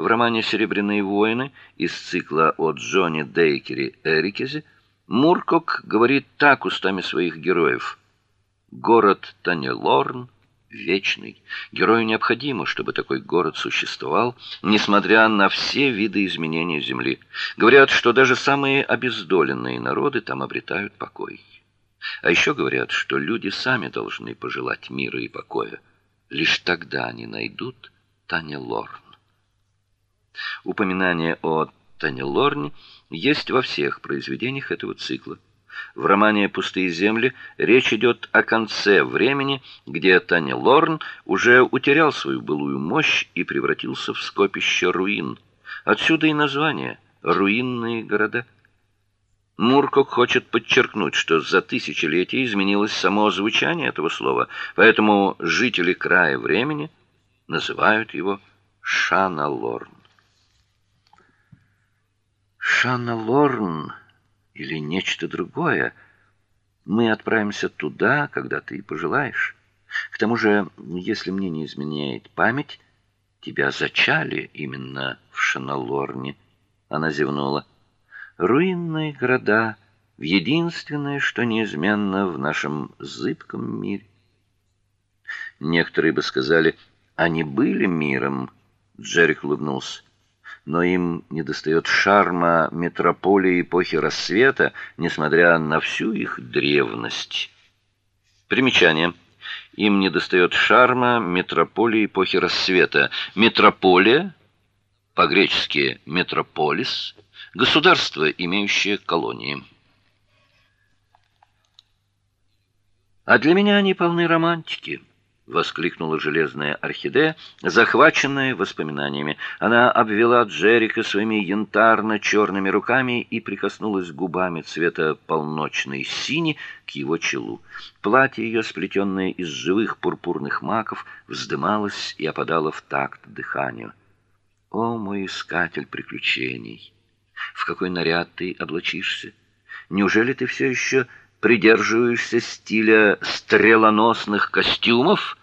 В романе Серебряные войны из цикла о Джоне Дейкере Эрикезе Муркок говорит так устами своих героев: Город Танелорн вечный. Герою необходимо, чтобы такой город существовал, несмотря на все виды изменения земли. Говорят, что даже самые обездоленные народы там обретают покой. А еще говорят, что люди сами должны пожелать мира и покоя. Лишь тогда они найдут Танелорн. Упоминание о Танелорне есть во всех произведениях этого цикла. В романе Пустые земли речь идет о конце времени, где Танелорн уже утерял свою былую мощь и превратился в скопище руин. Отсюда и название руинные города. Муркок хочет подчеркнуть, что за тысячелетия изменилось само звучание этого слова, поэтому жители края времени называют его Шаналорн. Шаналорн или нечто другое. Мы отправимся туда, когда ты пожелаешь. К тому же, если мне не изменяет память, тебя зачали именно в Шаналорне. Она зевнула руинные города, в единственное, что неизменно в нашем зыбком мире. Некоторые бы сказали, они были миром, Джерик улыбнулся. Но им недостает шарма метрополии эпохи Рассвета, несмотря на всю их древность. Примечание. Им недостает шарма метрополии эпохи Рассвета. Метрополия по-гречески метрополис государство, имеющее колонии. А для меня они полны романтики, воскликнула железная орхидея, захваченная воспоминаниями. Она обвела Джерика своими янтарно черными руками и прикоснулась губами цвета полночной сини к его челу. Платье ее, сплетенное из живых пурпурных маков, вздымалось и опадало в такт дыханию. О, мой искатель приключений! В какой наряд ты облачишься? Неужели ты все еще придерживаешься стиля стрелоносных костюмов?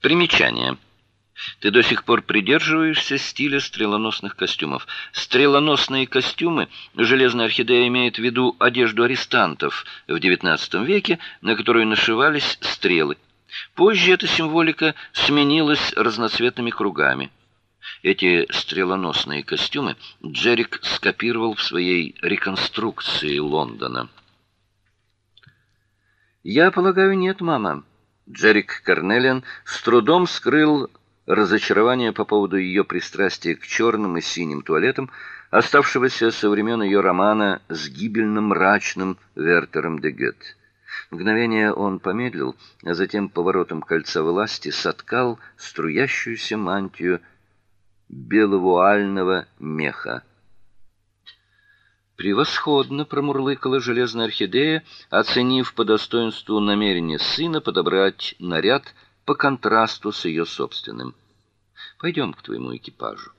Примечание. Ты до сих пор придерживаешься стиля стрелоносных костюмов. Стрелоносные костюмы железная орхидея имеет в виду одежду арестантов в XIX веке, на которую нашивались стрелы. Позже эта символика сменилась разноцветными кругами. Эти стрелоносные костюмы Джерик скопировал в своей реконструкции Лондона. Я полагаю, нет, мама. Джерик Карнелиан с трудом скрыл разочарование по поводу ее пристрастия к черным и синим туалетам, оставшегося со времен ее романа с гибельным мрачным Вертером де Гет. Мгновение он помедлил, а затем поворотом кольца власти соткал струящуюся мантию беловуального меха. Превосходно промурлыкала железная орхидея, оценив по достоинству намерение сына подобрать наряд по контрасту с ее собственным. Пойдем к твоему экипажу.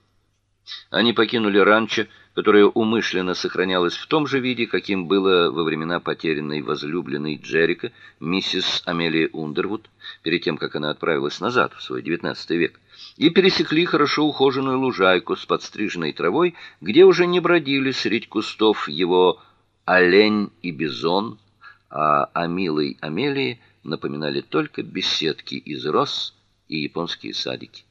Они покинули ранчо, которое умышленно сохранялось в том же виде, каким было во времена потерянной возлюбленной Джерика, миссис Амелии Ундервуд, перед тем как она отправилась назад в свой XIX век, и пересекли хорошо ухоженную лужайку с подстриженной травой, где уже не бродили среди кустов его олень и бизон, а о милой Амелии напоминали только беседки из роз и японские садики.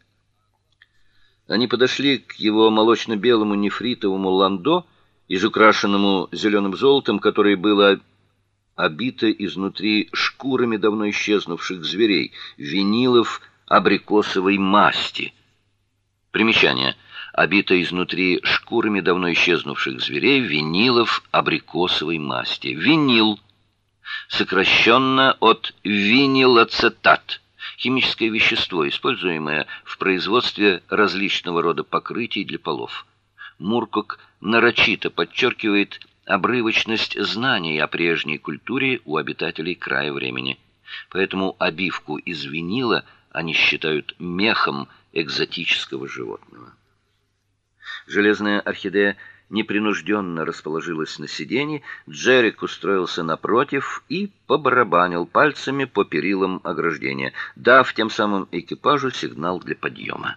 Они подошли к его молочно-белому нефритовому ландо, изукрашенному зеленым золотом, которое было обито изнутри шкурами давно исчезнувших зверей, винилов абрикосовой масти. Примечание: обито изнутри шкурами давно исчезнувших зверей, винилов абрикосовой масти. Винил сокращенно от винилацетат химическое вещество, используемое в производстве различного рода покрытий для полов. Муркок нарочито подчеркивает обрывочность знаний о прежней культуре у обитателей края времени. Поэтому обивку из винила они считают мехом экзотического животного. Железная орхидея непринужденно расположилась на сиденье, Джерик устроился напротив и побарабанил пальцами по перилам ограждения, дав тем самым экипажу сигнал для подъема.